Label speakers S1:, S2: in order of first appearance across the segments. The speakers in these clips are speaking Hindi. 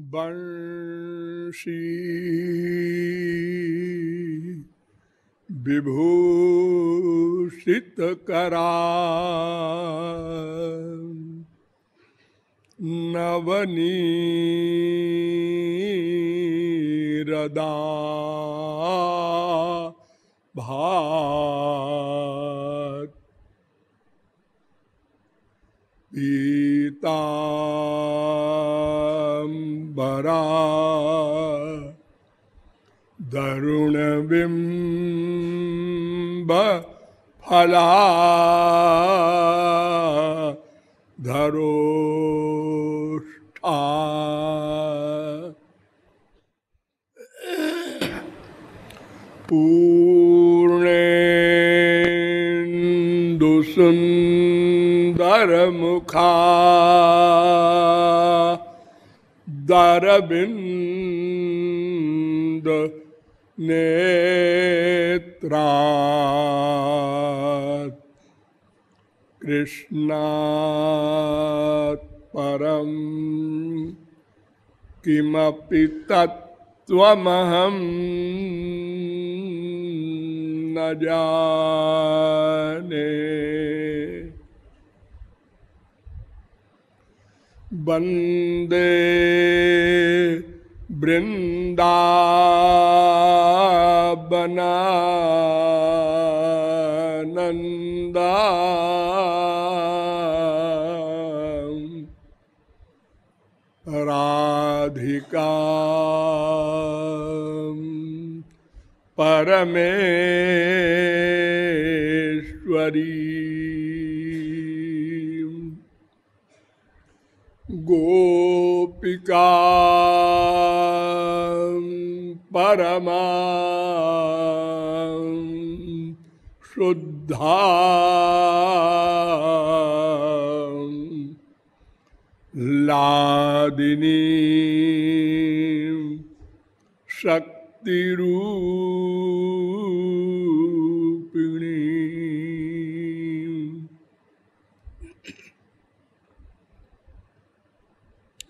S1: वंशी विभूषित करा। नवनी रदा भात दरुण दरुणबिम्ब फला। धरोष्ठा। पूर्णेन्दुसुन्दरमुखा। दरबिन्द नेत्रा कृष्णात् परम किमपि तत्त्वमहं न जाने। वंदे वृन्दावनानन्दा राधिका परमेश्वरी। गोपिका परमा शुद्धा। लादिनी शक्तिरूपिणी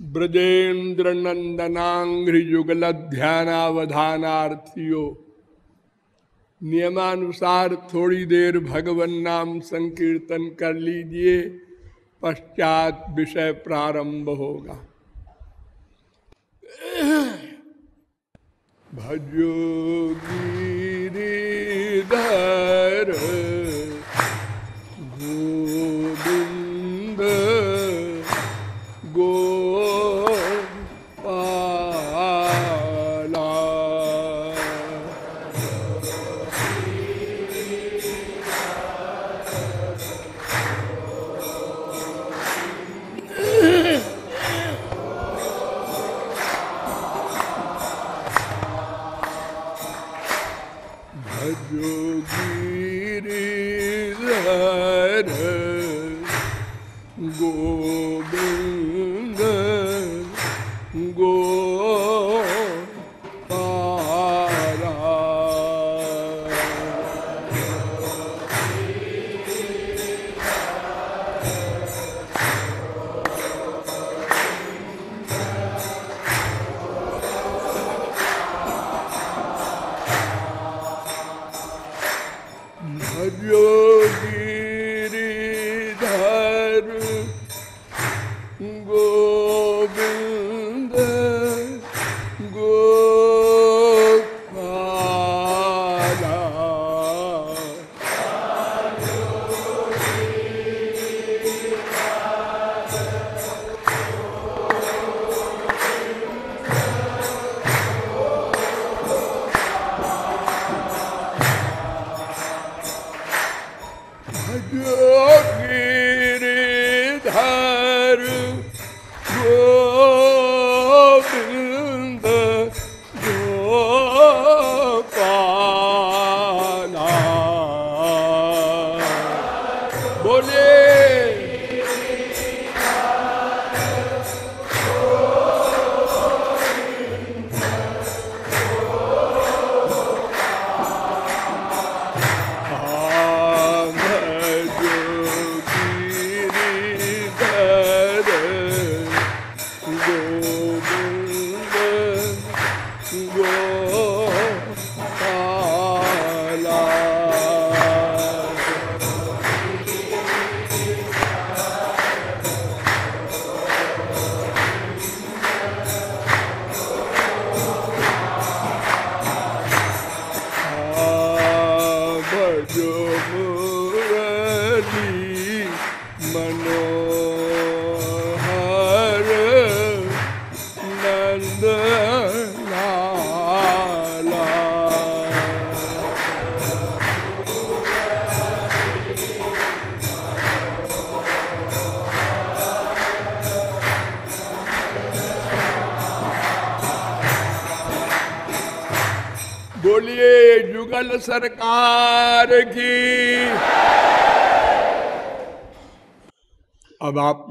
S1: ब्रजेन्द्र नंदनाघ्रियुगल ध्यानावधानार्थियों नियमानुसार थोड़ी देर भगवन नाम संकीर्तन कर लीजिए, पश्चात विषय प्रारंभ होगा। भजो गिरिधर।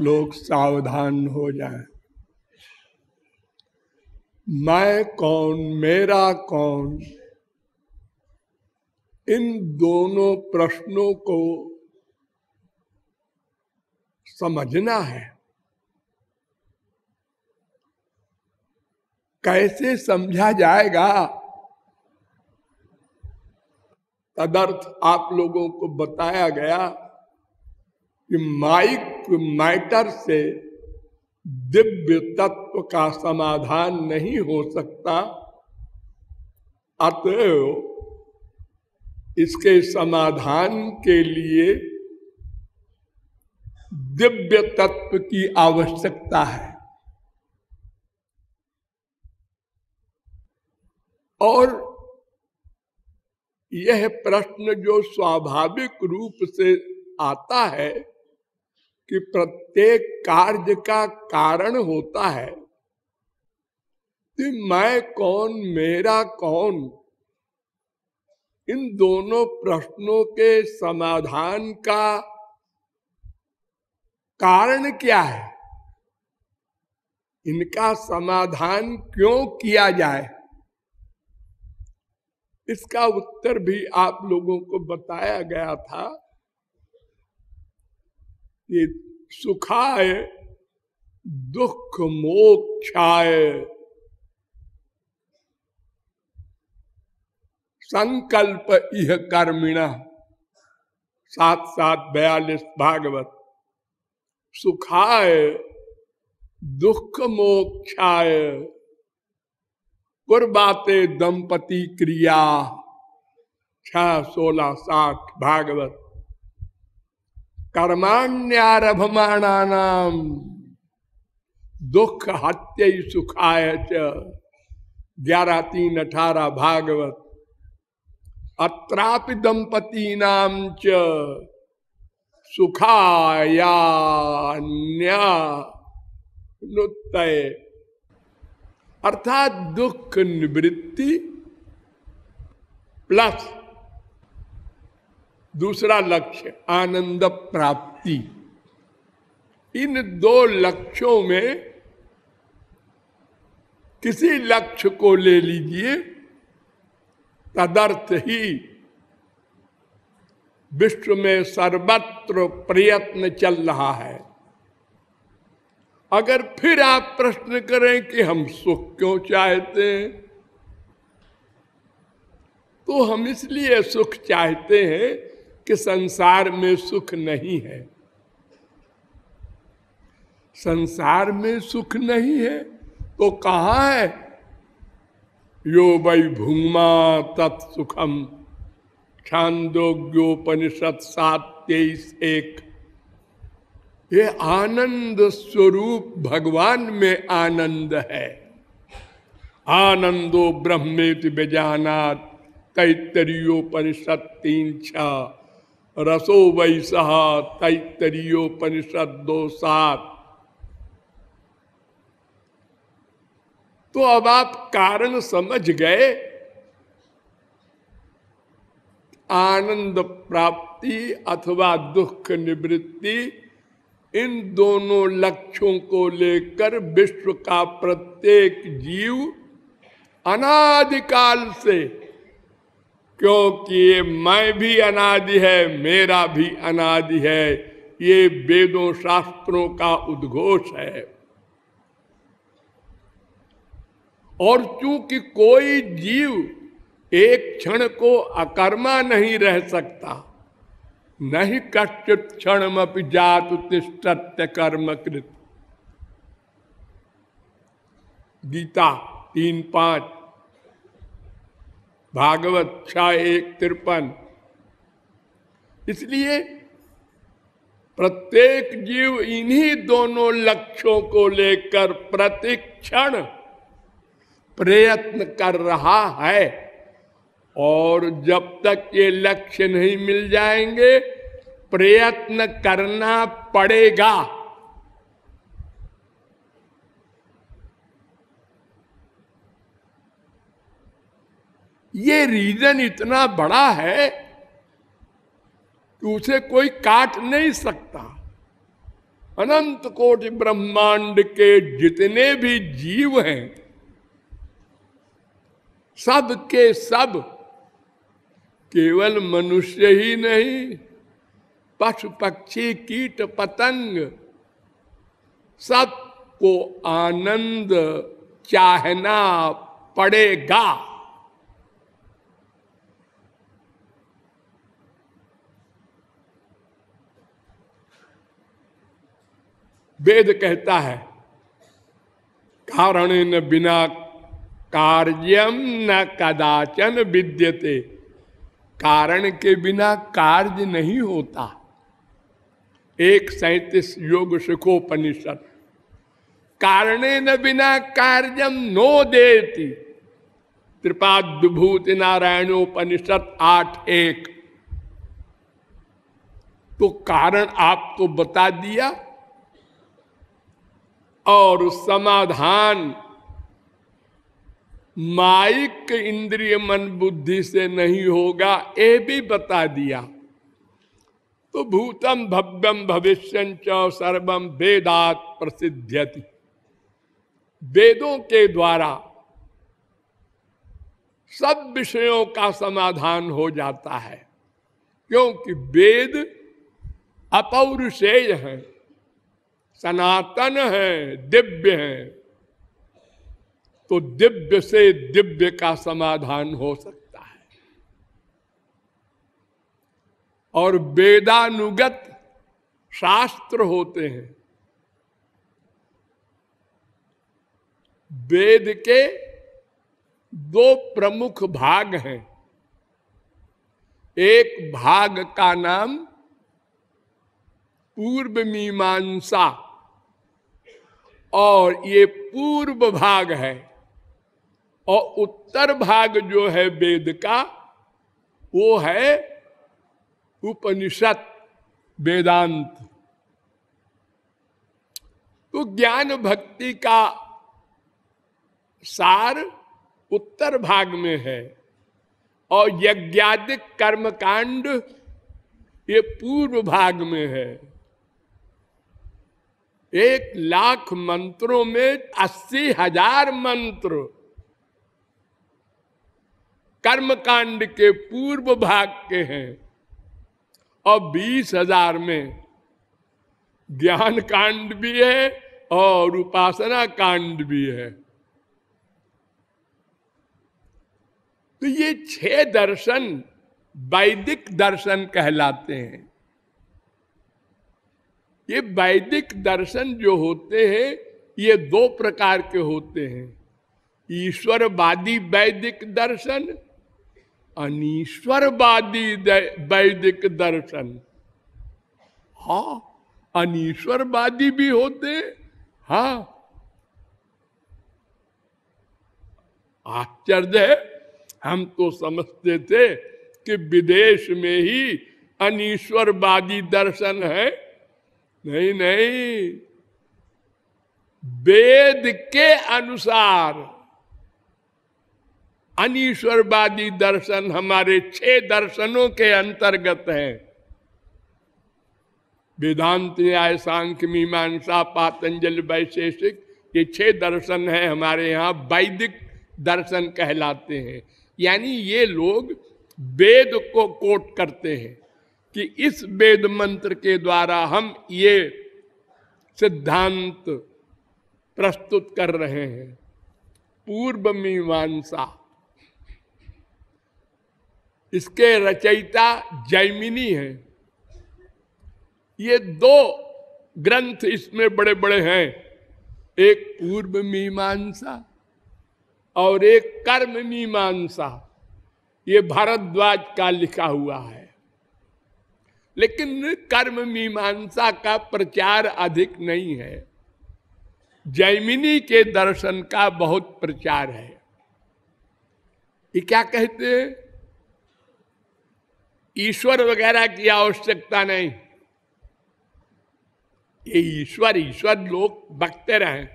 S1: लोग सावधान हो जाएँ। मैं कौन, मेरा कौन? इन दोनों प्रश्नों को समझना है। कैसे समझा जाएगा? तदर्थ आप लोगों को बताया गया कि माइक मैटर से दिव्य तत्व का समाधान नहीं हो सकता, अतएव इसके समाधान के लिए दिव्य तत्व की आवश्यकता है। और यह प्रश्न जो स्वाभाविक रूप से आता है कि प्रत्येक कार्य का कारण होता है कि मैं कौन, मेरा कौन, इन दोनों प्रश्नों के समाधान का कारण क्या है? इनका समाधान क्यों किया जाए? इसका उत्तर भी आप लोगों को बताया गया था। ये सुखाय दुख मोक्षाय संकल्प यह कर्मिणा। सात सात बयालीस भागवत। सुखाय दुख मोक्षाय कुर्बाते दंपति क्रिया। छ सोलह, साठ भागवत। कर्माण्यारभमाणा दुख हत्य सुखाय ग्यारह तीन अठारह भागवत अत्रापि दंपती नाम च सुखाया नुत्तय अर्थात दुख निवृत्ति प्लस दूसरा लक्ष्य, आनंद प्राप्ति। इन दो लक्ष्यों में किसी लक्ष्य को ले लीजिए, तदर्थ ही विश्व में सर्वत्र प्रयत्न चल रहा है। अगर फिर आप प्रश्न करें कि हम सुख क्यों चाहते हैं तो हम इसलिए सुख चाहते हैं कि संसार में सुख नहीं है। संसार में सुख नहीं है तो कहा है? यो वै भूमा तत्सुखम छांदोग्योपनिषद सात तेईस एक। ये आनंद स्वरूप भगवान में आनंद है। आनंदो ब्रह्मेति बेजानात। तैतरीयोपनिषद तीन छ। रसो वैसह तैतरीयोपनिषद दो सात तो अब आप कारण समझ गए, आनंद प्राप्ति अथवा दुख निवृत्ति, इन दोनों लक्ष्यों को लेकर विश्व का प्रत्येक जीव अनादिकाल से क्योंकि ये मैं भी अनादि है, मेरा भी अनादि है। ये वेदों, शास्त्रों का उद्घोष है। और चूँकि कोई जीव एक क्षण को अकर्मा नहीं रह सकता, नहीं कश्चित क्षण जात तिष्ठत्य कर्म कृत। गीता तीन पाँच। भागवत छा एक तिरपन। इसलिए प्रत्येक जीव इन्हीं दोनों लक्ष्यों को लेकर प्रतिक्षण प्रयत्न कर रहा है। और जब तक ये लक्ष्य नहीं मिल जाएँगे, प्रयत्न करना पड़ेगा। ये रीजन इतना बड़ा है कि उसे कोई काट नहीं सकता। अनंत कोटि ब्रह्मांड के जितने भी जीव हैं, सब के सब केवल मनुष्य ही नहीं पशु पक्षी कीट पतंग सबको आनंद, चाहना पड़ेगा। वेद कहता है, कारण न बिना कार्यम न कदाचन विद्यते। कारण के बिना कार्य नहीं होता। एक सैतीस योग सुखोपनिषद कारणे न बिना कार्यम नो देती। त्रिपाद्भूत नारायणोपनिषद आठ एक तो कारण आपको बता दिया और समाधान माइक इंद्रिय मन बुद्धि से नहीं होगा, ये भी बता दिया। तो भूतम भव्यम भविष्य सर्वम वेदात प्रसिद्ध्यति। वेदों के द्वारा सब विषयों का समाधान हो जाता है, क्योंकि वेद अपौरुषेय है। सनातन है, दिव्य है। तो दिव्य से दिव्य का समाधान हो सकता है। और वेदानुगत शास्त्र होते हैं। वेद के दो प्रमुख भाग हैं। एक भाग का नाम पूर्व मीमांसा और ये पूर्व भाग है। और उत्तर भाग जो है वेद का, वो है उपनिषद वेदांत। तो ज्ञान भक्ति का सार उत्तर भाग में है। और यज्ञादिक कर्मकांड ये पूर्व भाग में है। एक लाख मंत्रों में अस्सी हज़ार मंत्र। कर्मकांड के पूर्व भाग के हैं। और बीस हज़ार में ज्ञान कांड भी है और उपासना कांड भी है। तो ये छह दर्शन वैदिक दर्शन कहलाते हैं। ये वैदिक दर्शन जो होते हैं, ये दो प्रकार के होते हैं। ईश्वरवादी वैदिक दर्शन, अनीश्वरवादी वैदिक दर्शन। हा, अनीश्वरवादी भी होते, हा। आश्चर्य है, हम तो समझते थे कि विदेश में ही अनीश्वरवादी दर्शन है। नहीं नहीं। वेद के अनुसार अनिश्वरवादी दर्शन हमारे छह दर्शनों के अंतर्गत है। वेदांत, न्याय, सांख्य, मीमांसा, पातंजल, वैशेषिक, ये छह दर्शन है हमारे यहाँ, वैदिक दर्शन कहलाते हैं। यानी ये लोग वेद को कोट करते हैं। कि इस वेद मंत्र के द्वारा हम ये सिद्धांत प्रस्तुत कर रहे हैं। पूर्व मीमांसा। इसके रचयिता जैमिनी है। ये दो ग्रंथ इसमें बड़े बड़े हैं। एक पूर्व मीमांसा और एक कर्म मीमांसा। ये भारद्वाज का लिखा हुआ है। लेकिन कर्म मीमांसा का प्रचार अधिक नहीं है। जैमिनी के दर्शन का बहुत प्रचार है। ये क्या कहते ईश्वर वगैरह की आवश्यकता नहीं। ये ईश्वर ईश्वर लोग बकते रहे।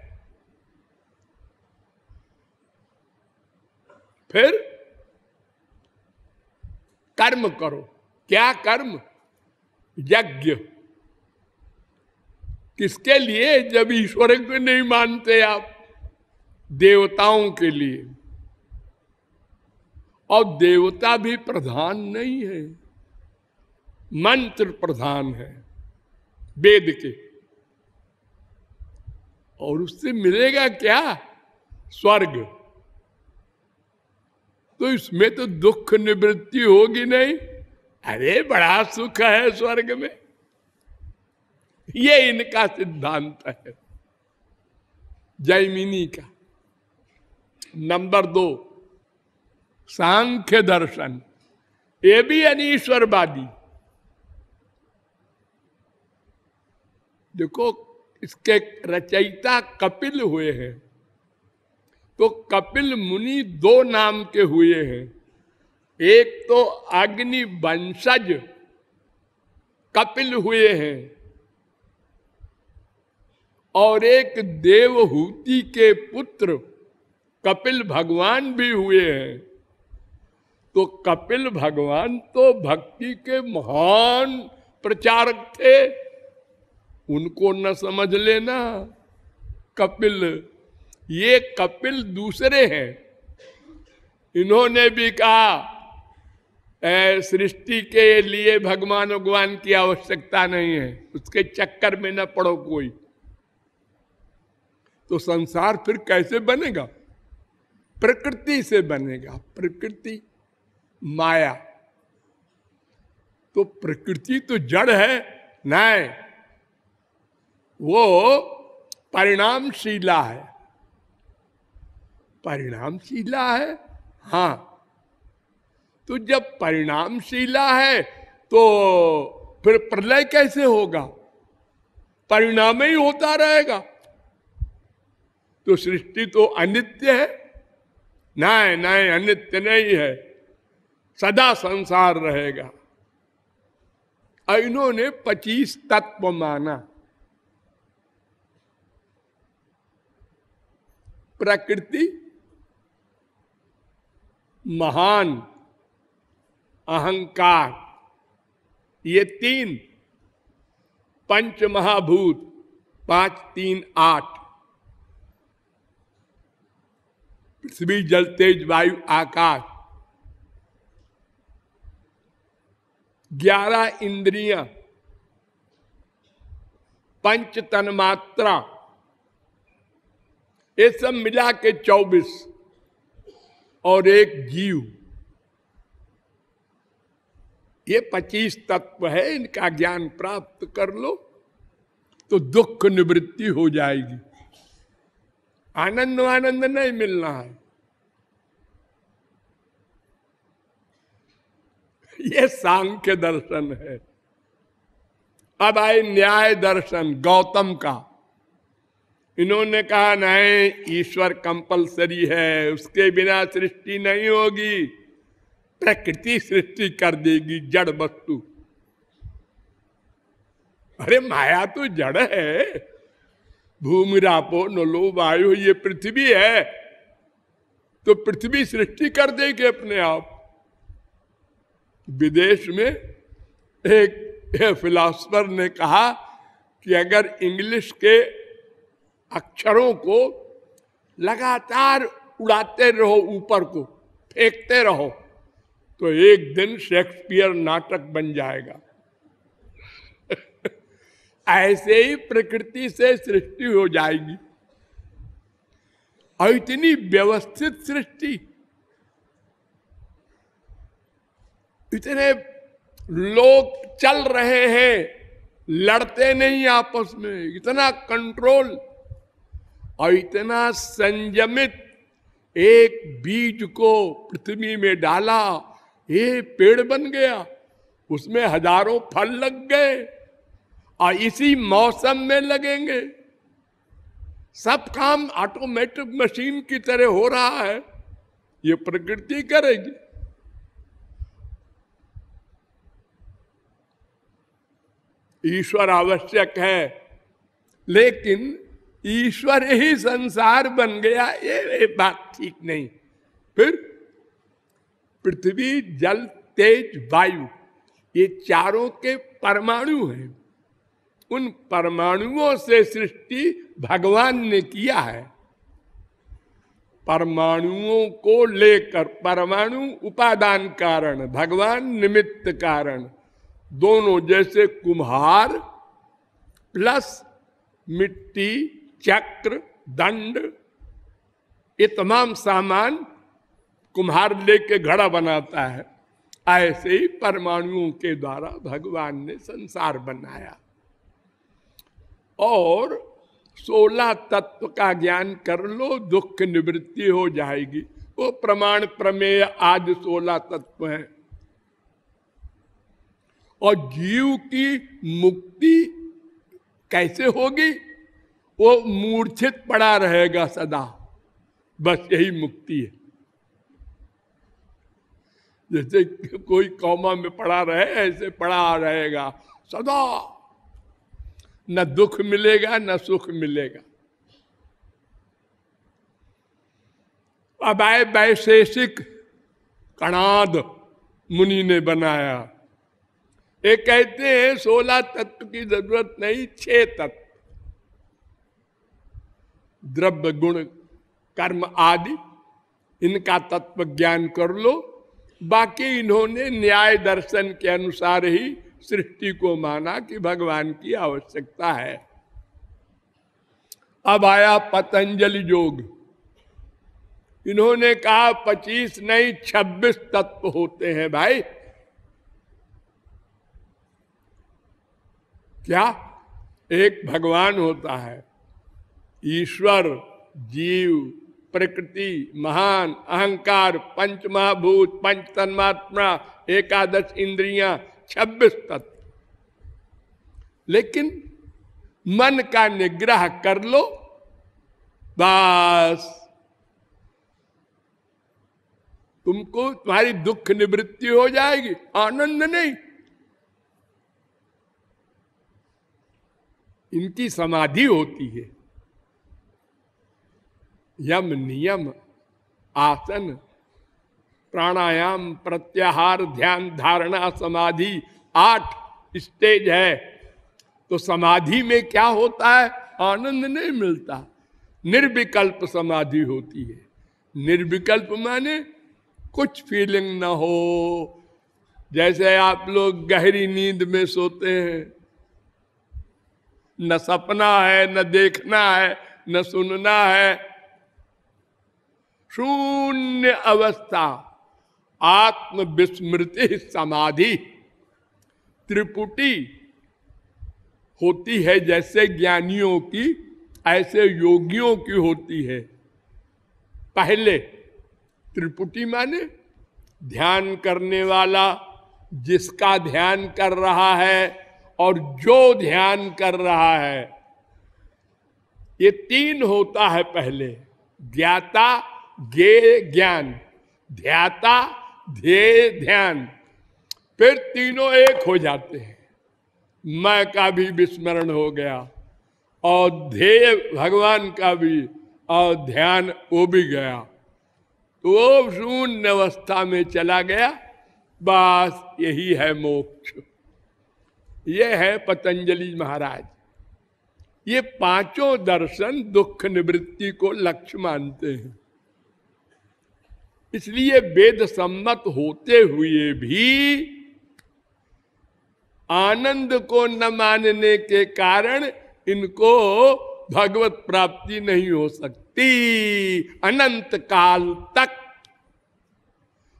S1: फिर कर्म करो। क्या कर्म? यज्ञ। किसके लिए? जब ईश्वर को नहीं मानते आप, देवताओं के लिए। और देवता भी प्रधान नहीं है, मंत्र प्रधान है, वेद के। और उससे मिलेगा क्या? स्वर्ग। तो इसमें तो दुख निवृत्ति होगी नहीं। अरे बड़ा सुख है स्वर्ग में। ये इनका सिद्धांत है। जैमिनी का। नंबर दो, सांख्य दर्शन। ये भी अनीश्वरवादी। देखो, इसके रचयिता कपिल हुए हैं। तो कपिल मुनि दो नाम के हुए हैं। एक तो अग्नि वंशज कपिल हुए हैं और एक देवहूति के पुत्र कपिल भगवान भी हुए हैं। तो कपिल भगवान तो भक्ति के महान प्रचारक थे। उनको न समझ लेना कपिल। ये कपिल दूसरे हैं। इन्होंने भी कहा सृष्टि के लिए भगवान भगवान की आवश्यकता नहीं है। उसके चक्कर में न पड़ो कोई। तो संसार फिर कैसे बनेगा? प्रकृति से बनेगा। प्रकृति माया। तो प्रकृति तो जड़ है नहीं वो परिणामशीला है। परिणामशीला है? हाँ। तो जब परिणामशीला है तो फिर प्रलय कैसे होगा? परिणाम ही होता रहेगा। तो सृष्टि तो अनित्य है। नहीं नहीं अनित्य नहीं है। सदा संसार रहेगा। इन्होंने पच्चीस तत्व माना। प्रकृति, महान अहंकार। ये तीन पंच महाभूत पाँच, तीन, आठ। पृथ्वी, जल, तेज, वायु, आकाश। ग्यारह इंद्रिया। पंच तन मात्रा ये सब मिला के चौबीस। और एक जीव। ये पच्चीस तत्व है, इनका ज्ञान प्राप्त कर लो तो दुख निवृत्ति हो जाएगी। आनंद आनंद नहीं मिलना है। ये सांख्य दर्शन है। अब आए न्याय दर्शन, गौतम का। इन्होंने कहा, नहीं, ईश्वर कंपलसरी है, उसके बिना सृष्टि नहीं होगी। प्रकृति सृष्टि कर देगी जड़ वस्तु। अरे माया तो जड़ है। भूमि रापो नलो वायु, ये पृथ्वी है। तो पृथ्वी सृष्टि कर देगी अपने आप। विदेश में एक फिलोसफर ने कहा कि अगर इंग्लिश के अक्षरों को लगातार उड़ाते रहो ऊपर को, फेंकते रहो तो एक दिन शेक्सपियर नाटक बन जाएगा। ऐसे ही प्रकृति से सृष्टि हो जाएगी। और इतनी व्यवस्थित सृष्टि, इतने लोग चल रहे हैं, लड़ते नहीं आपस में, इतना कंट्रोल और इतना संयमित एक बीज को पृथ्वी में डाला। ये पेड़ बन गया। उसमें हज़ारों फल लग गए। और इसी मौसम में लगेंगे। सब काम ऑटोमेटिक मशीन की तरह हो रहा है। ये प्रकृति करेगी। ईश्वर आवश्यक है। लेकिन ईश्वर ही संसार बन गया, ये बात ठीक नहीं। फिर पृथ्वी, जल, तेज, वायु, ये चारों के परमाणु हैं। उन परमाणुओं से सृष्टि भगवान ने किया है। परमाणुओं को लेकर परमाणु उपादान कारण, भगवान निमित्त कारण, दोनों जैसे कुम्हार प्लस मिट्टी, चक्र, दंड, ये तमाम सामान कुम्हार लेके घड़ा बनाता है। ऐसे ही परमाणुओं के द्वारा भगवान ने संसार बनाया। और सोलह तत्व का ज्ञान कर लो, दुख निवृत्ति हो जाएगी। वो प्रमाण प्रमेय आज सोलह तत्व है। और जीव की मुक्ति कैसे होगी? वो मूर्छित पड़ा रहेगा सदा। बस यही मुक्ति है। जैसे कोई कौमा में पड़ा रहे, ऐसे पड़ा रहेगा। सदा। न दुख मिलेगा, न सुख मिलेगा। अब आए वैशेषिक कणाद मुनि ने बनाया। ये कहते हैं, सोलह तत्व की ज़रूरत नहीं, छह तत्व। द्रव्य, गुण, कर्म आदि, इनका तत्व ज्ञान कर लो। बाकी इन्होंने न्याय दर्शन के अनुसार ही सृष्टि को माना कि भगवान की आवश्यकता है। अब आया पतंजलि योग इन्होंने कहा, पच्चीस नहीं, छब्बीस तत्व होते हैं भाई। क्या? एक भगवान होता है, ईश्वर, जीव प्रकृति, महान, अहंकार पंच महाभूत पंच तन्मात्मा एकादश इंद्रिया, छब्बीस तत्व। लेकिन मन का निग्रह कर लो, बस। तुमको तुम्हारी दुख निवृत्ति हो जाएगी, आनंद नहीं। इनकी समाधि होती है। यम नियम, आसन, प्राणायाम, प्रत्याहार, ध्यान, धारणा, समाधि, आठ स्टेज है। तो समाधि में क्या होता है? आनंद नहीं मिलता। निर्विकल्प समाधि होती है। निर्विकल्प माने कुछ फीलिंग ना हो। जैसे आप लोग गहरी नींद में सोते हैं। न सपना है, न देखना है, न सुनना है शून्य अवस्था आत्म विस्मृति समाधि, त्रिपुटी होती है जैसे ज्ञानियों की, ऐसे योगियों की होती है। पहले त्रिपुटी माने ध्यान करने वाला, जिसका ध्यान कर रहा है और जो ध्यान कर रहा है। ये तीन होता है पहले, ज्ञाता गे ज्ञान, ध्याता ध्येय ध्यान। फिर तीनों एक हो जाते हैं। मैं का भी विस्मरण हो गया और ध्येय भगवान का भी और ध्यान वो भी गया। तो वो शून्य अवस्था में चला गया। बस यही है मोक्ष। ये है पतंजलि महाराज। ये पाँचों दर्शन दुख निवृत्ति को लक्ष्य मानते हैं। इसलिए वेद सम्मत होते हुए भी आनंद को न मानने के कारण इनको भगवत प्राप्ति नहीं हो सकती। अनंत काल तक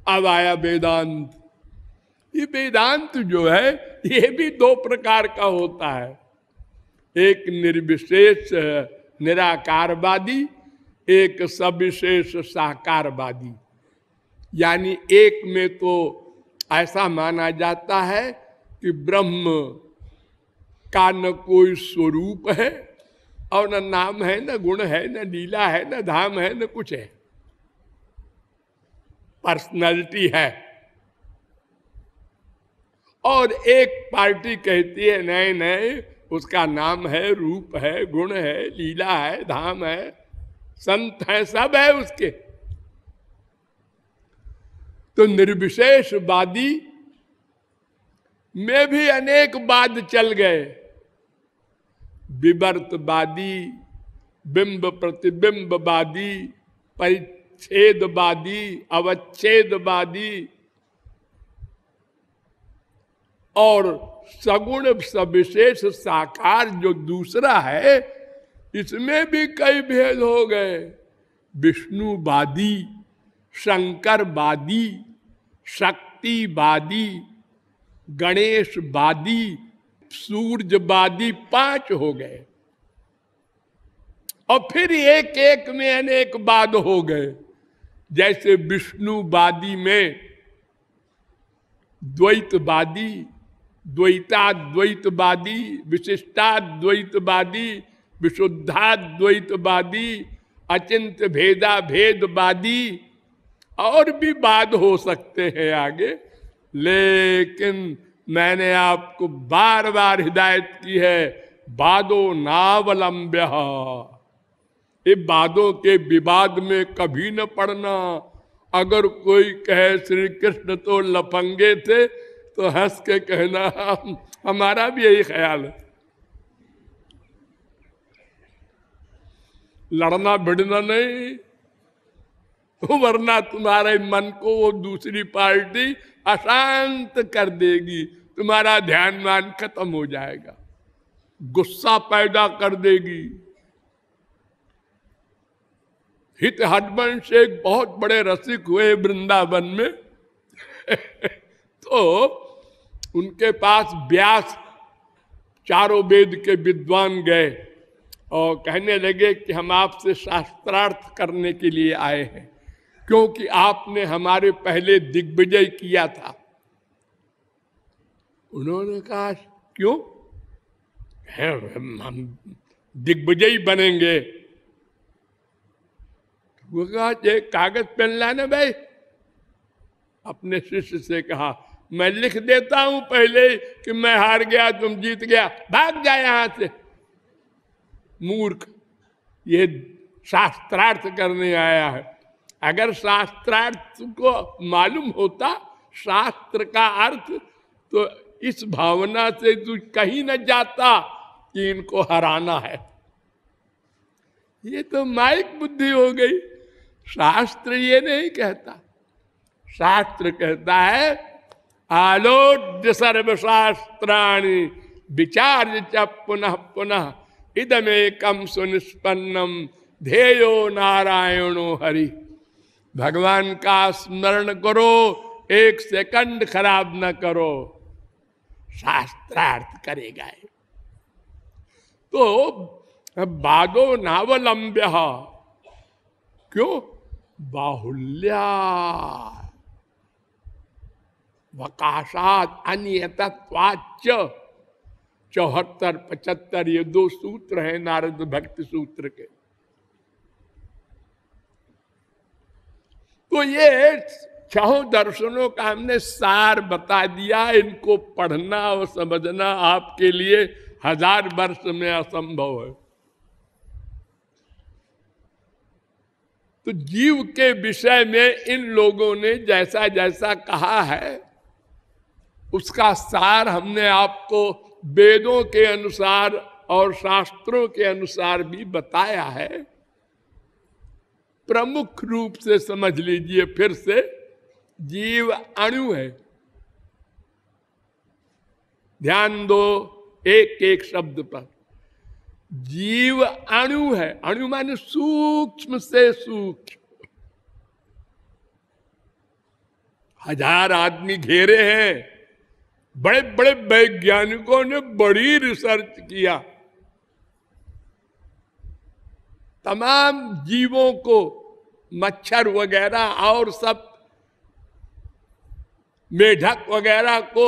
S1: अब आया वेदांत। ये वेदांत जो है, ये भी दो प्रकार का होता है। एक निर्विशेष निराकारवादी, एक सविशेष साकारवादी। यानी एक में तो ऐसा माना जाता है कि ब्रह्म का न कोई स्वरूप है और न नाम है, न गुण है, न लीला है, न धाम है, न कुछ है। पर्सनैलिटी है। और एक पार्टी कहती है नए नए उसका नाम है, रूप है, गुण है, लीला है, धाम है, संत है, सब है उसके। तो निर्विशेषवादी में भी अनेक बाद चल गए। विवर्तवादी, बिंब प्रतिबिंबवादी, परिच्छेदवादी, अवच्छेदवादी और सगुण सविशेष साकार जो दूसरा है, इसमें भी कई भेद हो गए। विष्णुवादी शंकरवादी, शक्तिवादी, गणेशवादी सूर्यवादी पाँच हो गए। और फिर एक एक में अनेक बाद हो गए। जैसे विष्णुवादी में द्वैतवादी, द्वैताद्वैतवादी, विशिष्टाद्वैतवादी, विशुद्धाद्वैतवादी, अचिंत भेदा भेदवादी और भी बाद हो सकते हैं आगे। लेकिन मैंने आपको बार बार हिदायत की है, बादो नावलंब्य। ये बादों के विवाद में कभी न पड़ना। अगर कोई कहे श्री कृष्ण तो लफंगे थे तो हंस के कहना, हम, हमारा भी यही ख्याल है। लड़ना भिड़ना नहीं वरना तुम्हारे मन को वो दूसरी पार्टी अशांत कर देगी। तुम्हारा ध्यान मान खत्म हो जाएगा। गुस्सा पैदा कर देगी। हित हटबंश एक बहुत बड़े रसिक हुए वृंदावन में। तो उनके पास व्यास चारों वेद के विद्वान गए और कहने लगे कि हम आपसे शास्त्रार्थ करने के लिए आए हैं। क्योंकि आपने हमारे पहले दिग्विजय किया था। उन्होंने कहा, क्यों? हम दिग्विजयी बनेंगे। वो कहा कागज़ पेन लाना भाई। अपने शिष्य से कहा, मैं लिख देता हूँ पहले कि मैं हार गया, तुम जीत गया, भाग जाए यहाँ से। मूर्ख, ये शास्त्रार्थ करने आया है। अगर शास्त्रार्थ को मालूम होता, शास्त्र का अर्थ तो इस भावना से तू कहीं न जाता कि इनको हराना है। ये तो माइक बुद्धि हो गई। शास्त्र ये नहीं कहता। शास्त्र कहता है आलोड्य सर्वशास्त्राणी विचार च पुनः पुनः इदमे कम सुनिष्पन्नम ध्येयो नारायणो हरि। भगवान का स्मरण करो, एक सेकंड खराब न करो। शास्त्रार्थ करेगा तो बादो नावलंब्य क्यों? बाहुल्या वकाशात अन्यतत्वाच चौहत्तर पचहत्तर ये दो सूत्र हैं नारद भक्ति सूत्र के। तो ये छह दर्शनों का हमने सार बता दिया, इनको पढ़ना और समझना आपके लिए हज़ार वर्ष में असंभव है। तो जीव के विषय में इन लोगों ने जैसा जैसा कहा है, उसका सार हमने आपको वेदों के अनुसार और शास्त्रों के अनुसार भी बताया है। प्रमुख रूप से समझ लीजिए फिर से, जीव अणु है। ध्यान दो एक एक शब्द पर। जीव अणु है, अणु माने सूक्ष्म से सूक्ष्म। हज़ार आदमी घेरे हैं बड़े बड़े वैज्ञानिकों ने बड़ी रिसर्च किया। तमाम जीवों को मच्छर वगैरह और सब मेढक वगैरह को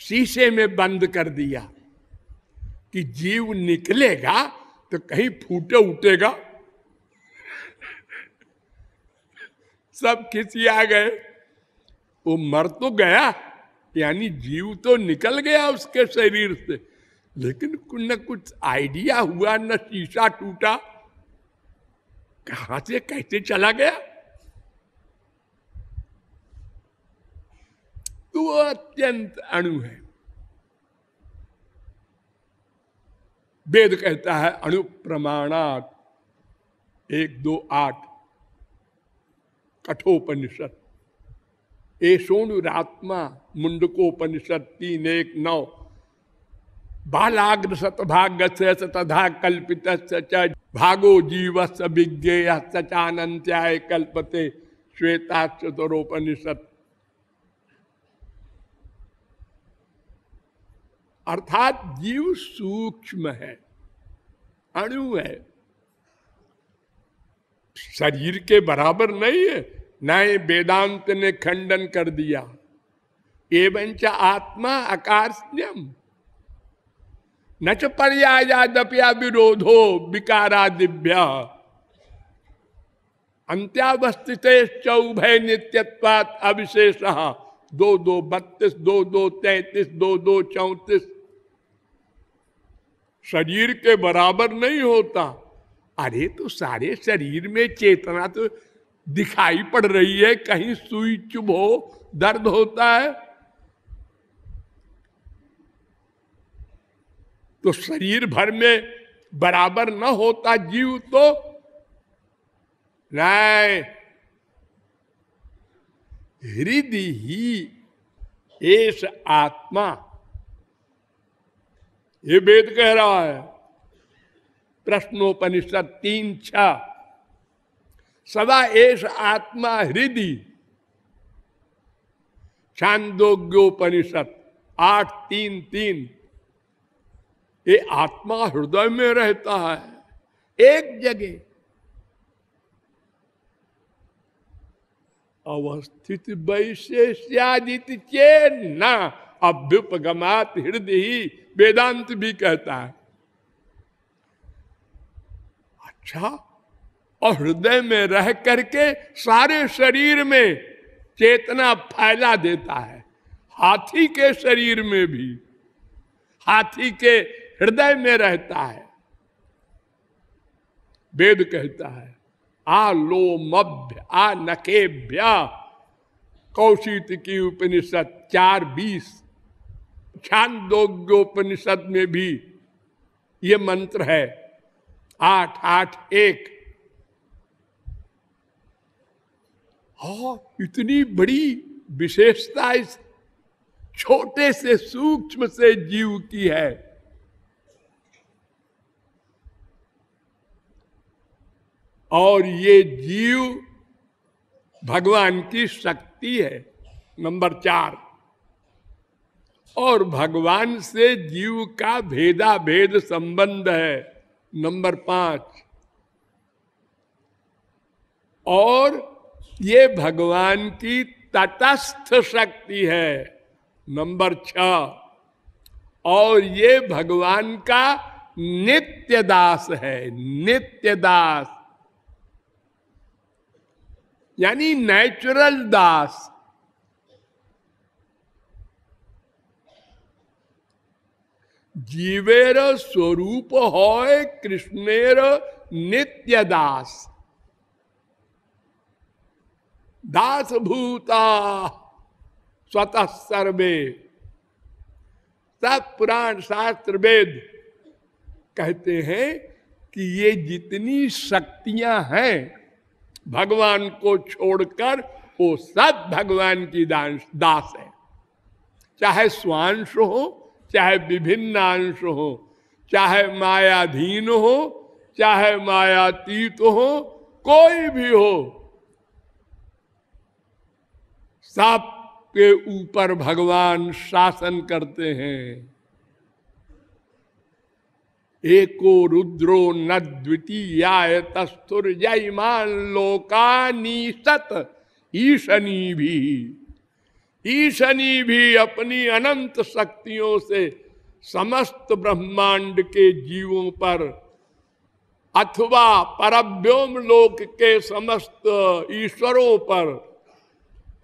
S1: शीशे में बंद कर दिया कि जीव निकलेगा तो कहीं फूटे उठेगा। सब किसी आ गए। वो मर तो गया, यानी जीव तो निकल गया उसके शरीर से, लेकिन कुछ न कुछ आइडिया हुआ, न शीशा टूटा। कहा से कैसे चला गया। तो वो अत्यंत अणु है। वेद कहता है, अणु प्रमाणात एक, दो, आठ, कठोपनिषद। एशोणुरात्मा मुंडकोपनिषद, तीन, एक, नौ बालाग्र सतभाग्य तथा कल्पित भागो जीव स विज्ञेय सचान्याय कल्पते श्वेता चतुरोपनिषद अर्थात जीव सूक्ष्म है, अणु है। शरीर के बराबर नहीं है नए वेदांत ने खंडन कर दिया। एवं आत्मा आकाशन्यम न च पर्यादप्या विरोधो विकारा दिव्य अंत्यावस्थित चौभय नित्यत्वात अविशेष। दो दो बत्तीस, दो दो तैतीस, दो दो चौतीस। शरीर के बराबर नहीं होता। अरे तो सारे शरीर में चेतना तो दिखाई पड़ रही है। कहीं सुई चुभ हो दर्द होता है। तो शरीर भर में बराबर न होता जीव तो नहीं हृदय ही एस आत्मा। ये वेद कह रहा है, प्रश्नोपनिषद तीन छ, सदा एस आत्मा हृदय। छांदोग्योपनिषद आठ, तीन तीन। ये आत्मा हृदय में रहता है, एक जगह अवस्थित वैशेष्यादित चेन न अभ्युपगमात हृदय ही वेदांत भी कहता है। अच्छा और हृदय में रह करके सारे शरीर में चेतना फैला देता है, हाथी के शरीर में भी। हाथी के हृदय में रहता है। वेद कहता है, आ लोमभ्य, आ नकेभ्य, कौशित की उपनिषद चार बीस, छांदोग्योपनिषद में भी ये मंत्र है, आठ आठ, एक। और इतनी बड़ी विशेषता इस छोटे से सूक्ष्म से जीव की है। और ये जीव भगवान की शक्ति है, नंबर चार। और भगवान से जीव का भेदा भेद संबंध है, नंबर पाँच। और ये भगवान की तटस्थ शक्ति है, नंबर छ। और ये भगवान का नित्य दास है नित्य दास यानी नेचुरल दास। जीवेर स्वरूप हो कृष्णेर नित्य दास दास भूता स्वतः सर्वे। सब पुराण शास्त्र वेद कहते हैं कि ये जितनी शक्तियाँ हैं भगवान को छोड़कर वो सब भगवान की दास है। चाहे स्वांश हो, चाहे विभिन्न अंश हो, चाहे मायाधीन हो, चाहे मायातीत हो, कोई भी हो, सब के ऊपर भगवान शासन करते हैं। एको रुद्रो न द्वितीय तस्तुर जयमान लोकानीसत ईशनी भी ईशनी भी अपनी अनंत शक्तियों से समस्त ब्रह्मांड के जीवों पर अथवा परभ्योम लोक के समस्त ईश्वरों पर।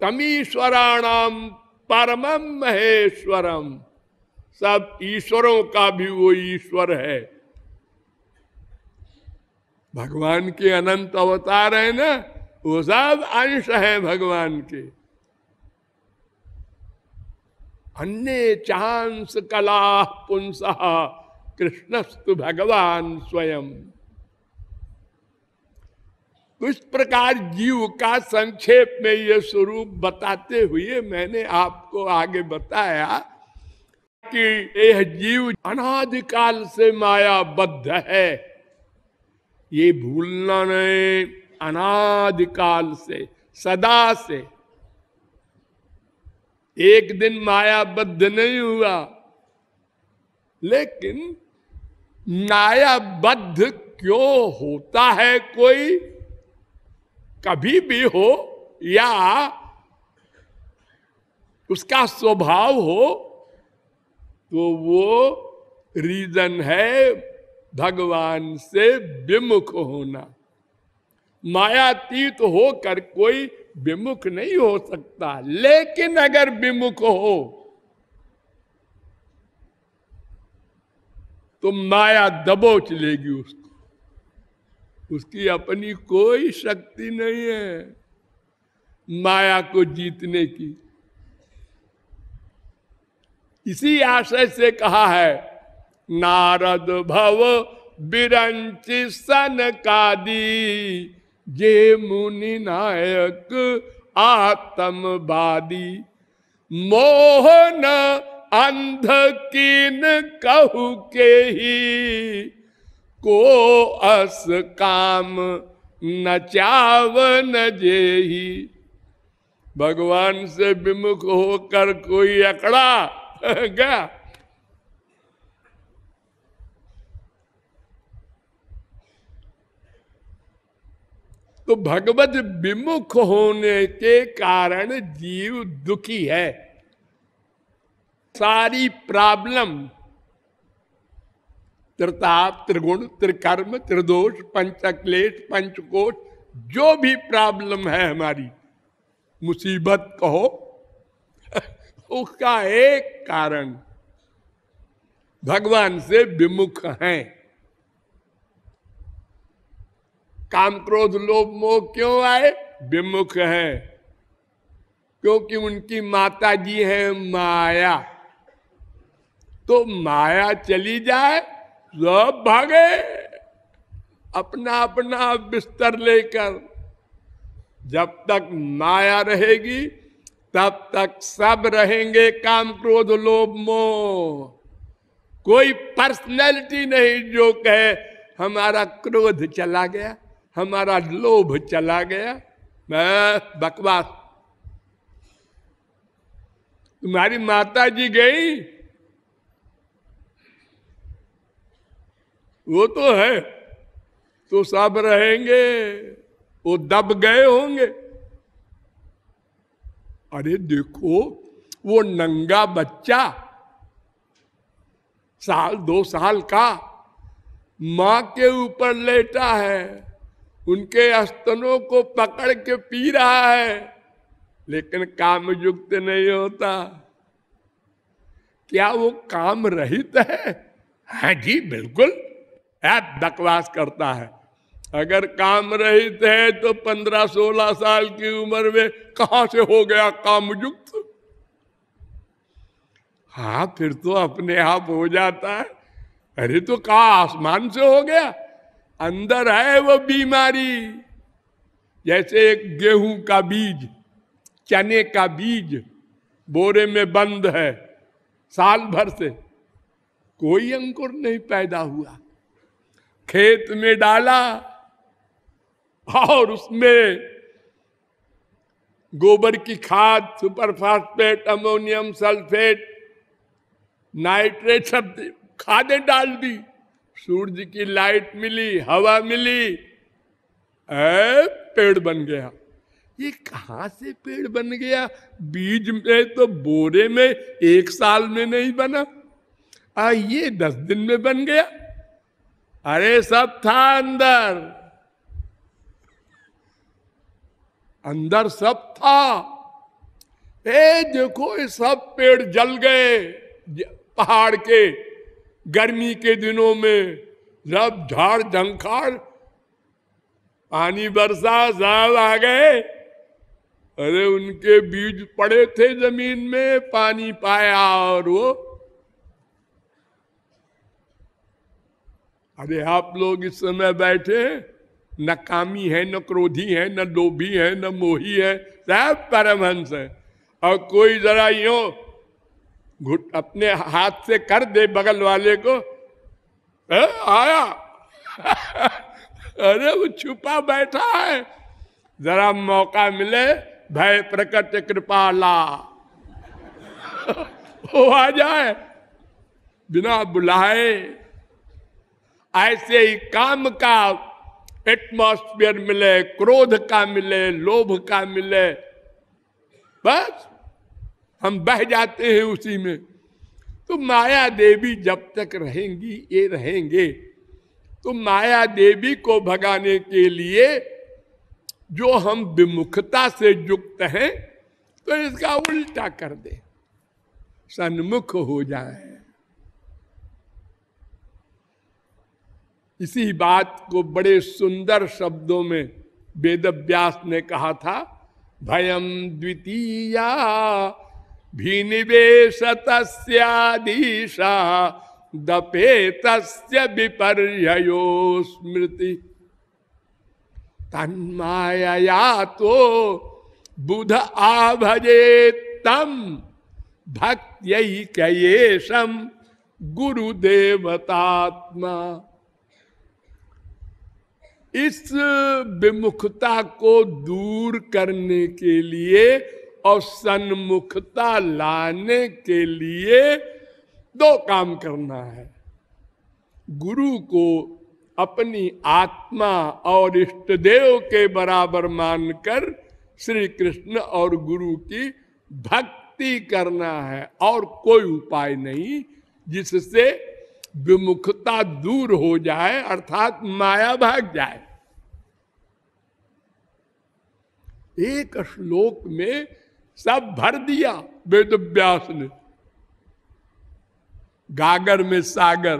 S1: तमीश्वराणाम परम महेश्वरम। सब ईश्वरों का भी वो ईश्वर है। भगवान के अनंत अवतार है ना, वो सब अंश है भगवान के। अन्य चांस कला पुंस, कृष्णस्तु भगवान स्वयं। इस प्रकार जीव का संक्षेप में ये स्वरूप बताते हुए मैंने आपको आगे बताया कि यह जीव अनादिकाल से मायाबद्ध है। ये भूलना नहीं, अनादिकाल से, सदा से। एक दिन मायाबद्ध नहीं हुआ, लेकिन मायाबद्ध क्यों होता है कोई, कभी भी हो या उसका स्वभाव हो तो वो रीजन है भगवान से विमुख होना। मायातीत होकर कोई विमुख नहीं हो सकता, लेकिन अगर विमुख हो तो माया दबोच लेगी उसको। उसकी अपनी कोई शक्ति नहीं है माया को जीतने की। इसी आशय से कहा है, नारद भव बिरंचि सन कादी, जे मुनि नायक आत्मवादी मोहन अंध किन कहु के ही, को अस काम न चाव न जेही। भगवान से विमुख होकर कोई अकड़ा गया तो भगवत विमुख होने के कारण जीव दुखी है। सारी प्रॉब्लम। त्रिताप, त्रिगुण, त्रिकर्म, त्रिदोष, पंचक्लेश, पंचकोश, जो भी प्रॉब्लम है हमारी, मुसीबत कहो उसका एक कारण भगवान से विमुख हैं। काम क्रोध, लोभ, मोह क्यों आए? विमुख है। क्योंकि उनकी माता जी है माया। तो माया चली जाए, सब भागे। अपना अपना बिस्तर लेकर जब तक माया रहेगी तब तक सब रहेंगे काम क्रोध लोभ मोह। कोई पर्सनैलिटी नहीं जो कहे, हमारा क्रोध चला गया, हमारा लोभ चला गया। मैं बकवास। तुम्हारी माता जी गई? वो तो है तो सब रहेंगे, वो दब गए होंगे। अरे देखो, वो नंगा बच्चा साल, दो साल का माँ के ऊपर लेटा है, उनके स्तनों को पकड़ के पी रहा है, लेकिन काम युक्त नहीं होता। क्या वो काम रहित है? हाँ जी, बिल्कुल। ऐप बकवास करता है। अगर काम रहित है तो पंद्रह सोलह साल की उम्र में कहा से हो गया काम युक्त हाँ फिर तो अपने आप हो जाता है। अरे तो कहा? आसमान से हो गया। अंदर है वो बीमारी। जैसे एक गेहूँ का बीज, चने का बीज बोरे में बंद है, साल भर से कोई अंकुर नहीं पैदा हुआ। खेत में डाला और उसमें गोबर की खाद super phosphate ammonium sulphate nitrate सब खादें डाल दी। सूरज की लाइट मिली हवा मिली ए, पेड़ बन गया। ये कहा से पेड़ बन गया? बीज में तो बोरे में एक साल में नहीं बना। आ ये दस दिन में बन गया। अरे सब था अंदर। अंदर सब था। ए, देखो, ये सब पेड़ जल गए। पहाड़ के, गर्मी के दिनों में। जब झाड़ झंखाड़, पानी बरसा सब आ गए। अरे, उनके बीज पड़े थे ज़मीन में, पानी पाया और वो। अरे, आप लोग इस समय बैठे न कामी है न क्रोधी है न लोभी है न मोही है सब परमहंस है। और कोई जरा यो घुट अपने हाथ से कर दे बगल वाले को ए, आया। अरे वो छुपा बैठा है। जरा मौका मिले भय प्रकट कृपाला। वो आ जाए बिना बुलाए। ऐसे ही काम का एटमॉस्फेयर मिले, क्रोध का मिले, लोभ का मिले, बस। हम बह जाते हैं उसी में। तो माया देवी जब तक रहेंगी, ये रहेंगे। तो माया देवी को भगाने के लिए जो हम विमुखता से युक्त हैं तो इसका उल्टा कर दे। सन्मुख हो जाए। इसी बात को बड़े सुंदर शब्दों में वेद व्यास ने कहा था भयम द्वितीया भिनिवेशत दपे तस्य विपर्यो स्मृति। तन्माया तो बुध आभजे तम भक्त भक्त्यम गुरुदेवतात्मा। इस विमुखता को दूर करने के लिए और सन्मुखता लाने के लिए दो काम करना है। गुरु को अपनी आत्मा और इष्ट देव के बराबर मानकर श्री कृष्ण और गुरु की भक्ति करना है और कोई उपाय नहीं जिससे विमुखता दूर हो जाए, अर्थात माया भाग जाए। एक श्लोक में सब भर दिया वेद व्यास ने। गागर में सागर।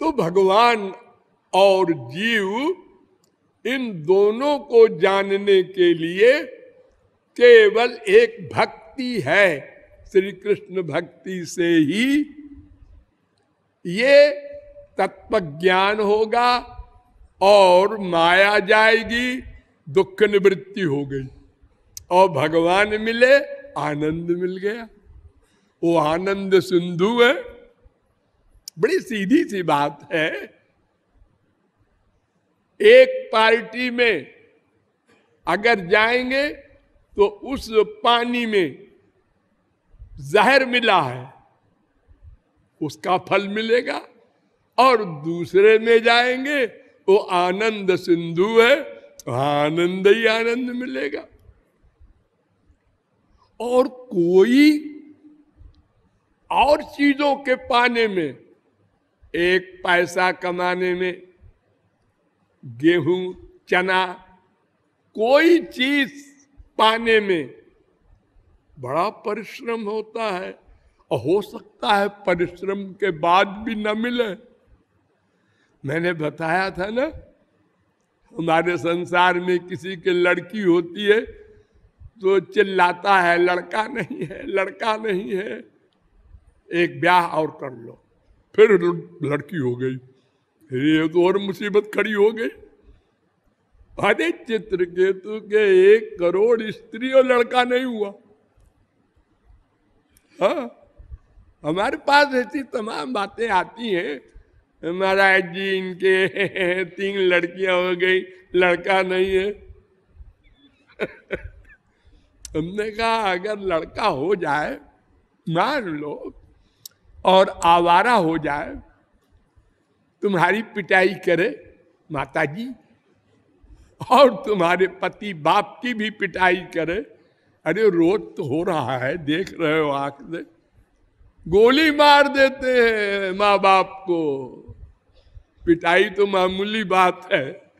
S1: तो भगवान और जीव इन दोनों को जानने के लिए केवल एक भक्ति है। श्री कृष्ण भक्ति से ही ये तत्व ज्ञान होगा और माया जाएगी, दुख निवृत्ति हो गई। और भगवान मिले, आनंद मिल गया। वो आनंद सिंधु है। बड़ी सीधी सी बात है। एक पार्टी में अगर जाएँगे तो उस पानी में जहर मिला है, उसका फल मिलेगा और दूसरे में जाएँगे, वो आनंद सिंधु है, आनंद ही आनंद मिलेगा। और कोई और चीज़ों के पाने में, एक पैसा कमाने में, गेहूँ, चना, कोई चीज़ पाने में बड़ा परिश्रम होता है, और हो सकता है परिश्रम के बाद भी न मिले। मैंने बताया था ना, हमारे संसार में किसी के लड़की होती है तो चिल्लाता है, लड़का नहीं है, लड़का नहीं है। एक ब्याह और कर लो। फिर लड़की हो गई। फिर ये तो और मुसीबत खड़ी हो गई। अरे चित्र केतु के एक करोड़ स्त्री और लड़का नहीं हुआ। हाँ हमारे पास ऐसी तमाम बातें आती हैं। महाराज जी, इनके तीन लड़कियाँ हो गई, लड़का नहीं है। हमने कहा, अगर लड़का हो जाए, मान लो, और आवारा हो जाए, तुम्हारी पिटाई करे माता जी और तुम्हारे पति बाप की भी पिटाई करे अरे रोज तो हो रहा है, देख रहे हो आँख से। गोली मार देते हैं माँ बाप को। पिटाई तो मामूली बात है।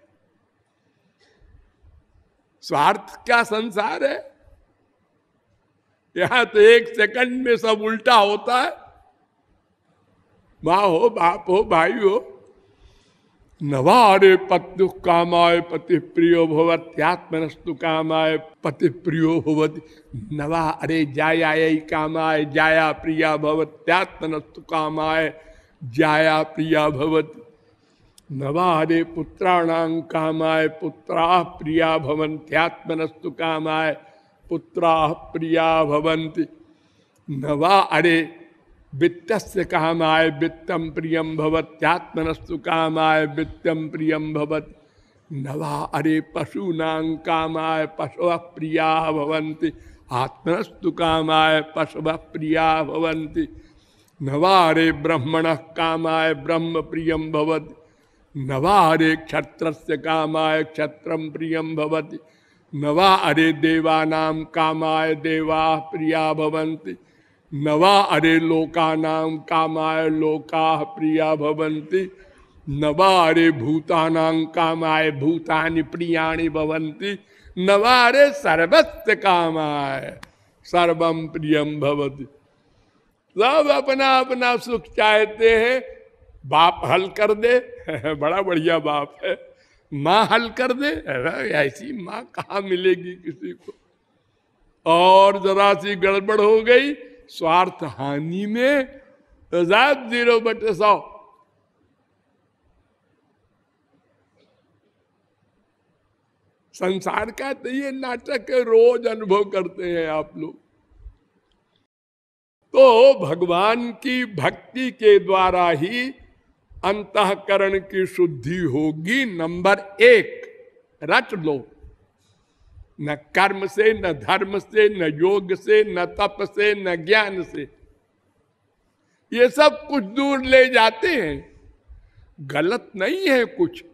S1: स्वार्थ क्या संसार है? यहाँ तो एक सेकंड में सब उल्टा होता है। माँ हो, बाप हो, भाई हो नवारे पत्यु कामाय पति प्रियो भवत्यात्मनस्तु कामाय पति प्रियो भवती। नवा, अरे जाया कामाय, जाया प्रिया भवत्यात्मनस्तु कामाय, जाया प्रिया भवती। नवारे पुत्राणां कामाय, पुत्रा प्रिया भवंत्यात्मनस्तु कामाय, पुत्रा प्रिया भवंती नवा, अरे वित्त कामाय वित्तम प्रियम भवत्यात्मनस्तु कामाय वित्तम प्रियम भवत। नवा अरे पशूनां कामाय पशव प्रिया भवन्ति, आत्मनस्तु कामाय पशव प्रिया भवन्ति। नवा अरे ब्रह्मण कामाय ब्रह्म प्रियम भवति नवा अरे क्षत्र कामाय क्षत्र प्रियम भवति नवा अरे देवानाम कामाय देवा प्रिया भवन्ति। नवा अरे लोका नाम कामाय लोका प्रिया भवंती नवा अरे भूतानां कामाय भूतानि प्रियाणि भवंती नवा अरे सर्वस्व कामाय सर्वम प्रियम भवती। सब अपना अपना सुख चाहते हैं, बाप हल कर दे। बड़ा बढ़िया बाप है। माँ हल कर दे। ऐसी माँ कहा मिलेगी किसी को? और जरा सी गड़बड़ हो गई स्वार्थ हानि में तो ज़ीरो बटे सौ संसार का तो ये नाटक रोज अनुभव करते हैं आप लोग। तो भगवान की भक्ति के द्वारा ही अंतकरण की शुद्धि होगी, नंबर एक, रट लो। न कर्म से, न धर्म से, न योग से, न तप से, न ज्ञान से। ये सब कुछ दूर ले जाते हैं। गलत नहीं है कुछ।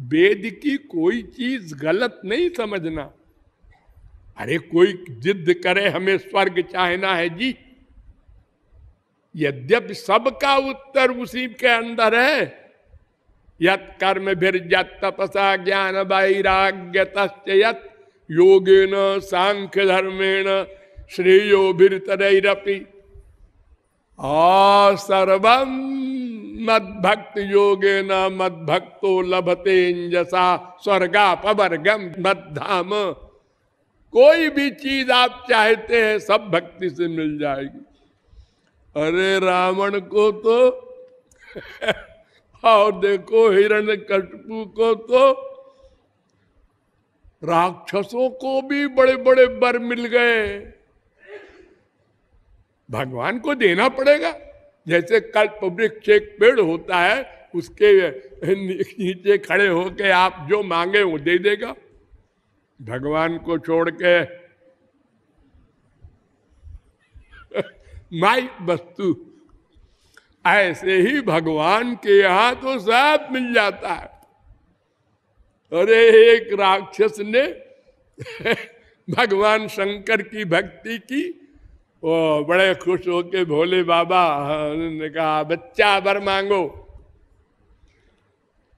S1: वेद की कोई चीज़ गलत नहीं समझना। अरे कोई जिद करे, हमें स्वर्ग चाहना है जी। यद्यपि सबका उत्तर उसी के अंदर है। यत कर्म फिर तपसा ज्ञान वैराग्य तस्त योगेन सांख्य धर्मेण श्रेयो भीरतरपि सर्वम मद भक्त योगेन मद भक्तो लभते जसा स्वर्गा पवर्गम मद धाम कोई भी चीज़ आप चाहते हैं, सब भक्ति से मिल जाएगी। अरे रावण को तो और देखो हिरण कटपू को तो राक्षसों को भी बड़े बड़े बर मिल गए। भगवान को देना पड़ेगा। जैसे कल्प वृक्ष एक पेड़ होता है, उसके नीचे खड़े होके आप जो मांगे वो दे देगा। भगवान को छोड़ के माई वस्तु, ऐसे ही भगवान के यहाँ तो सब मिल जाता है। अरे, एक राक्षस ने भगवान शंकर की भक्ति की वो बड़े खुश होके भोले बाबा, उन्होंने कहा, बच्चा बर मांगो।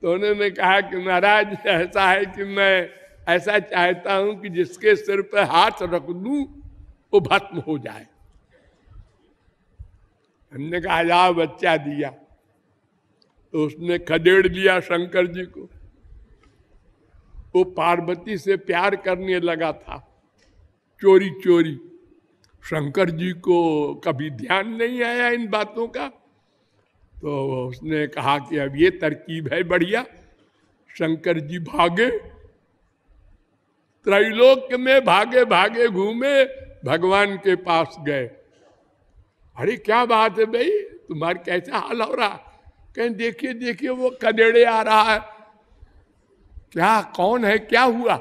S1: तो उन्होंने कहा कि, महाराज, ऐसा है कि मैं ऐसा चाहता हूँ कि जिसके सिर पर हाथ रख दू, वो भस्म हो जाए। हमने कहा, जाओ, बच्चा दिया। तो उसने खदेड़ लिया शंकर जी को। वो पार्वती से प्यार करने लगा था। चोरी चोरी। शंकर जी को कभी ध्यान नहीं आया इन बातों का। तो उसने कहा कि अब ये तरकीब है बढ़िया। शंकर जी भागे। त्रैलोक में भागे भागे घूमे, भगवान के पास गए। अरे, क्या बात है भाई, तुम्हारे कैसा हाल हो रहा? कहीं, देखिए देखिए, वो कदेड़े आ रहा है। क्या, कौन है, क्या हुआ?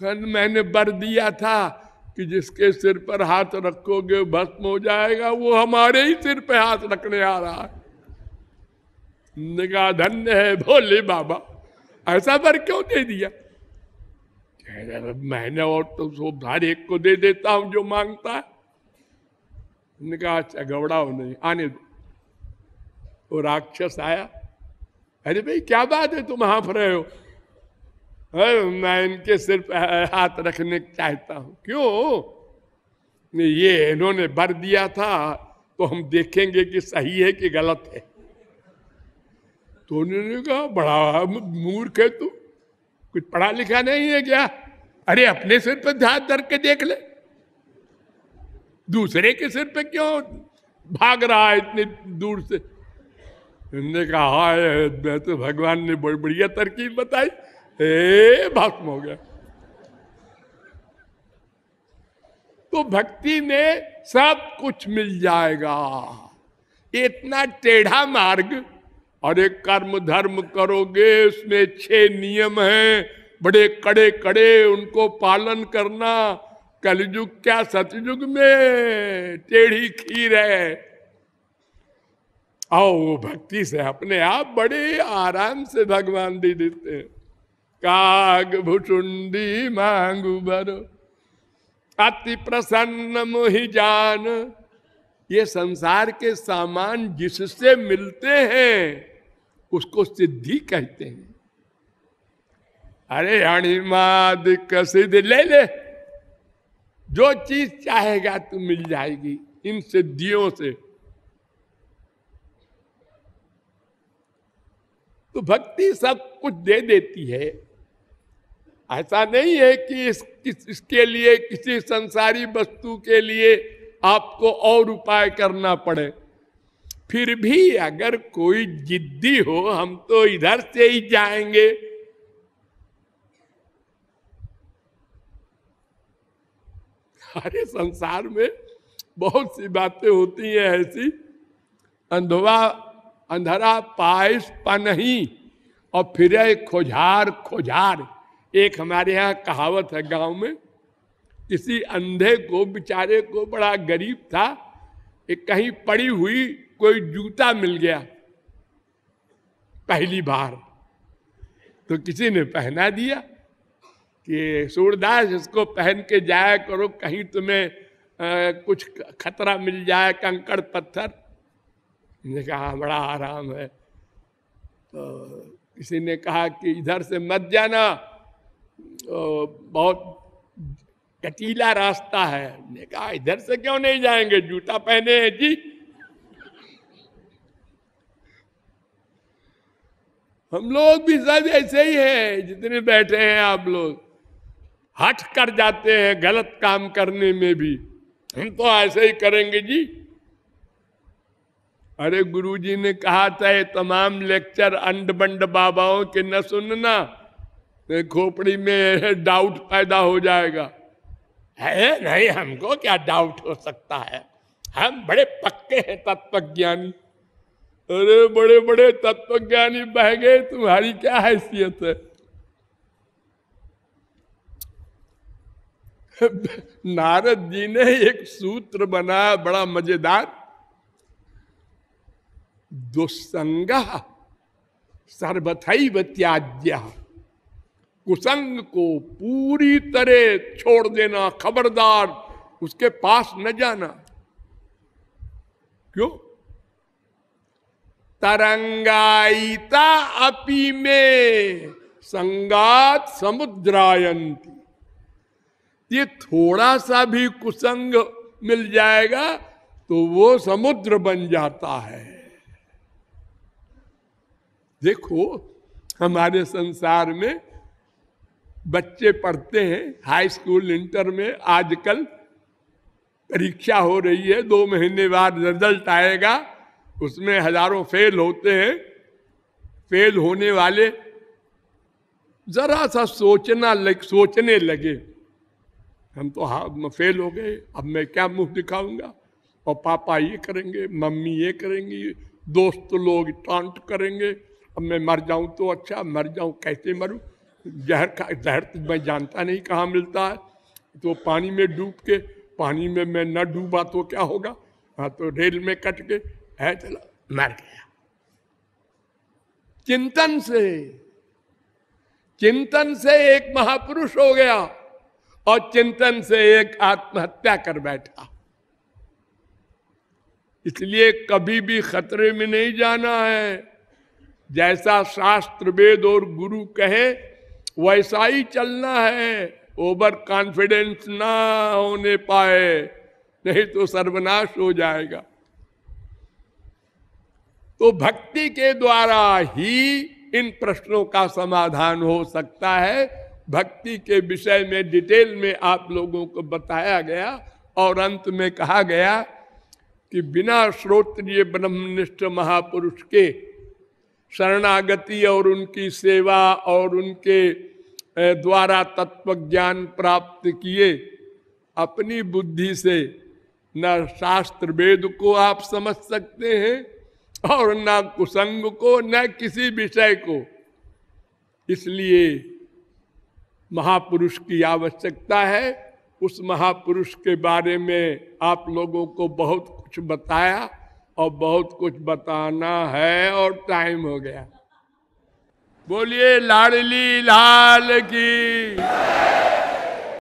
S1: कल मैंने बर दिया था कि जिसके सिर पर हाथ रखोगे, भस्म हो जाएगा, वो हमारे ही सिर पे हाथ रखने आ रहा है। निगाह धन्य है, भोले बाबा। ऐसा बर क्यों दे दिया? मैंने और तो सो हर एक को दे देता हूँ जो माँगता है। निकाह अच्छा घबराओ नहीं, आने दो। वो राक्षस आया। अरे भाई, क्या बात है, तुम हाँफ रहे हो? मैं इनके सिर पर हाथ रखने चाहता हूँ। क्यों? ये इन्होंने बर दिया था तो हम देखेंगे कि सही है कि गलत है। तो उन्होंने कहा, बड़ा मूर्ख है तू। कुछ पढ़ा लिखा नहीं है क्या? अरे, अपने सिर पर ध्यान धर के देख ले। दूसरे के सिर पे क्यों भाग रहा है इतनी दूर से? उन्होंने कहा हाँ मैं तो भगवान ने बड़ी बढ़िया तरकीब बताई। ए, भस्म हो गया। तो भक्ति में सब कुछ मिल जाएगा। इतना टेढ़ा मार्ग और एक कर्म धर्म करोगे, उसमें छह नियम हैं। बड़े कड़े कड़े उनको पालन करना। कलयुग क्या सतयुग में? टेढ़ी खीर है। आओ वो भक्ति से अपने आप बड़े आराम से भगवान दे देते हैं। काग भुचुंडी मांगू भरो। अति प्रसन्न मोहि जान। ये संसार के सामान जिससे मिलते हैं, उसको सिद्धि कहते हैं। अरे अणिमाद कसिद ले ले। जो चीज़ चाहेगा तू मिल जाएगी इन सिद्धियों से। तो भक्ति सब कुछ दे देती है। ऐसा नहीं है कि इस, किस, इसके लिए किसी संसारी वस्तु के लिए आपको और उपाय करना पड़े। फिर भी अगर कोई जिद्दी हो हम तो इधर से ही जाएँगे। हमारे संसार में बहुत सी बातें होती हैं ऐसी। अंधवा अंधरा पायस पाइस पनही और फिर खोजार खोजार। एक हमारे यहाँ कहावत है गाँव में किसी अंधे को बेचारे को बड़ा गरीब था एक कहीं पड़ी हुई कोई जूता मिल गया पहली बार। तो किसी ने पहना दिया कि सूरदास इसको पहन के जाया करो कहीं तुम्हें आ, कुछ खतरा मिल जाए कंकड़ पत्थर। ने कहा बड़ा आराम है। तो किसी ने कहा कि इधर से मत जाना बहुत कटीला रास्ता है। कहा, इधर से क्यों नहीं जाएँगे? जूता पहने हैं जी। हम लोग भी सब ऐसे ही हैं, जितने बैठे हैं आप लोग। हट कर जाते हैं गलत काम करने में भी। हम तो ऐसे ही करेंगे जी। अरे गुरुजी ने कहा था, ये तमाम लेक्चर अंड बंड बाबाओं के न सुनना। खोपड़ी में डाउट पैदा हो जाएगा। है नहीं हमको क्या डाउट हो सकता है? हम बड़े पक्के हैं तत्वज्ञानी। अरे बड़े बड़े तत्वज्ञानी बह गए तुम्हारी क्या हैसियत है? नारद जी ने एक सूत्र बनाया बड़ा मज़ेदार। दुस्संग सर्वथैव त्याज्य। कुसंग को पूरी तरह छोड़ देना, खबरदार, उसके पास न जाना। क्यों? तरंगाईता अपी में संगात समुद्रायंती ये थोड़ा सा भी कुसंग मिल जाएगा तो वो समुद्र बन जाता है। देखो, हमारे संसार में बच्चे पढ़ते हैं हाई स्कूल इंटर में, आजकल परीक्षा हो रही है, दो महीने बाद रिज़ल्ट आएगा, उसमें हज़ारों फेल होते हैं। फेल होने वाले जरा सा सोचना लग, सोचने लगे। हम तो हाँ फेल हो गए, अब मैं क्या मुँह दिखाऊँगा? और पापा ये करेंगे, मम्मी ये करेंगी, दोस्त लोग टांट करेंगे, अब मैं मर जाऊँ तो अच्छा मर जाऊँ कैसे मरूं? जहर का जहर तो मैं जानता नहीं कहाँ मिलता है। तो पानी में डूब के, पानी में मैं न डूबा तो क्या होगा? हाँ तो रेल में कट के, है, चला। मर गया। चिंतन से चिंतन से एक महापुरुष हो गया और चिंतन से एक आत्महत्या कर बैठा। इसलिए कभी भी खतरे में नहीं जाना है। जैसा शास्त्र वेद और गुरु कहे वैसा ही चलना है। ओवर कॉन्फिडेंस ना होने पाए, नहीं तो सर्वनाश हो जाएगा। तो भक्ति के द्वारा ही इन प्रश्नों का समाधान हो सकता है। भक्ति के विषय में डिटेल में आप लोगों को बताया गया और अंत में कहा गया कि बिना श्रोत्रिय ब्रह्मनिष्ठ महापुरुष के शरणागति और उनकी सेवा और उनके द्वारा तत्व ज्ञान प्राप्त किए। अपनी बुद्धि से न शास्त्र वेद को आप समझ सकते हैं और न कुसंग को, न किसी विषय को। इसलिए महापुरुष की आवश्यकता है। उस महापुरुष के बारे में आप लोगों को बहुत कुछ बताया। और बहुत कुछ बताना है और टाइम हो गया। बोलिए लाडली लाल की।